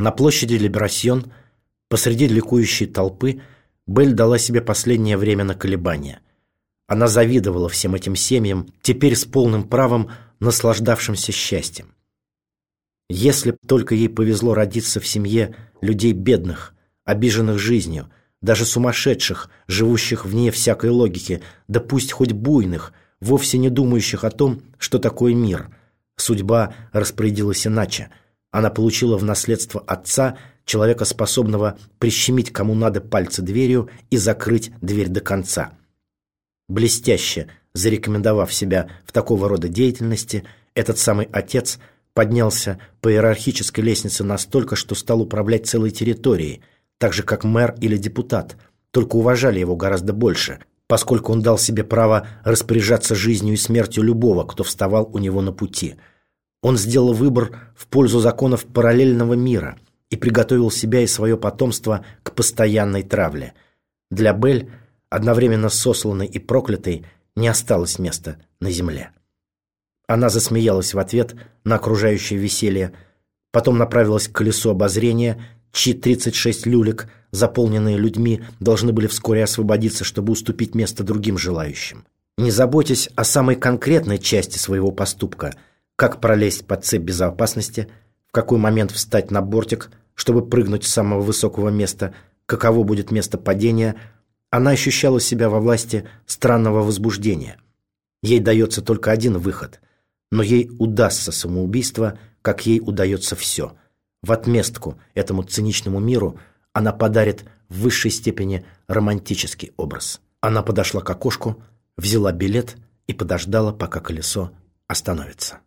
На площади Либерасьон, посреди ликующей толпы, Белль дала себе последнее время на колебания. Она завидовала всем этим семьям, теперь с полным правом наслаждавшимся счастьем. Если б только ей повезло родиться в семье людей бедных, обиженных жизнью, даже сумасшедших, живущих вне всякой логики, да пусть хоть буйных, вовсе не думающих о том, что такое мир. Судьба распорядилась иначе. Она получила в наследство отца, человека, способного прищемить кому надо пальцы дверью и закрыть дверь до конца. Блестяще зарекомендовав себя в такого рода деятельности, этот самый отец поднялся по иерархической лестнице настолько, что стал управлять целой территорией, так же как мэр или депутат, только уважали его гораздо больше, поскольку он дал себе право распоряжаться жизнью и смертью любого, кто вставал у него на пути. Он сделал выбор в пользу законов параллельного мира и приготовил себя и свое потомство к постоянной травле. Для Бель, одновременно сосланной и проклятой, не осталось места на земле. Она засмеялась в ответ на окружающее веселье, потом направилась к колесу обозрения, чьи 36 люлек, заполненные людьми, должны были вскоре освободиться, чтобы уступить место другим желающим. Не заботясь о самой конкретной части своего поступка, как пролезть под цепь безопасности, в какой момент встать на бортик, чтобы прыгнуть с самого высокого места, каково будет место падения, она ощущала себя во власти странного возбуждения. Ей дается только один выход – но ей удастся самоубийство, как ей удается все. В отместку этому циничному миру она подарит в высшей степени романтический образ. Она подошла к окошку, взяла билет и подождала, пока колесо остановится.